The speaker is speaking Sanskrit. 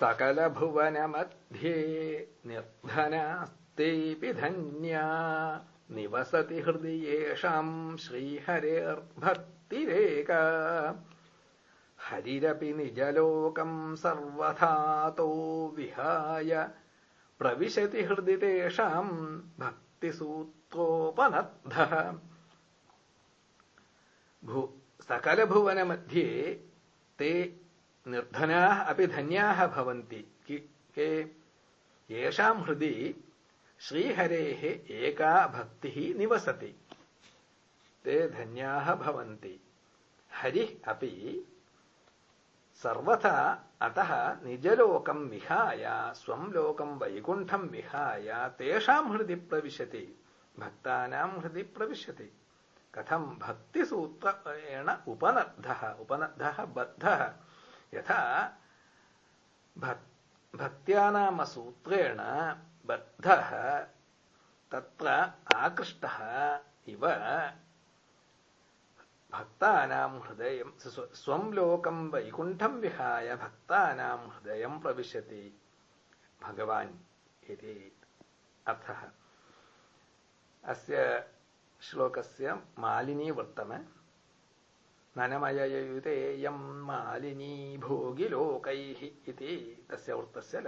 सकलभुवनमध्ये निर्धनास्तेऽपि धन्या निवसति हृदि येषाम् श्रीहरेर्भक्तिरेका। हरिरपि निजलोकम् सर्वथातो विहाय प्रविशति हृदि तेषाम् भक्तिसूत्रोपनद्धः भू सकलभुवनमध्ये ते निर्धनाः अपि धन्याः भवन्ति। के एका भक्तिः निवसति। ते धन्याः भवन्ति। हरिः अपि सर्वथा अतः निजलोकम् विहाय स्वम् लोकम् वैकुण्ठम् विहाय तेषाम् हृदि प्रविशति भक्तानाम् हृदि प्रविशति। कथम् भक्तिसूत्रेण उपनद्धः उपनद्धः बद्धः। यथा भक्त्या नाम सूत्रेण बद्धः तत्र आकृष्टः इव भक्तानां हृदयं स्वं लोकं वैकुण्ठं विहाय भक्तानां हृदयं प्रविशति। भगवान् इति अर्थः। अस्य श्लोकस्य मालिनी वर्तम ननमययुतेयं मालिनी भोगिलोकैः इति तस्य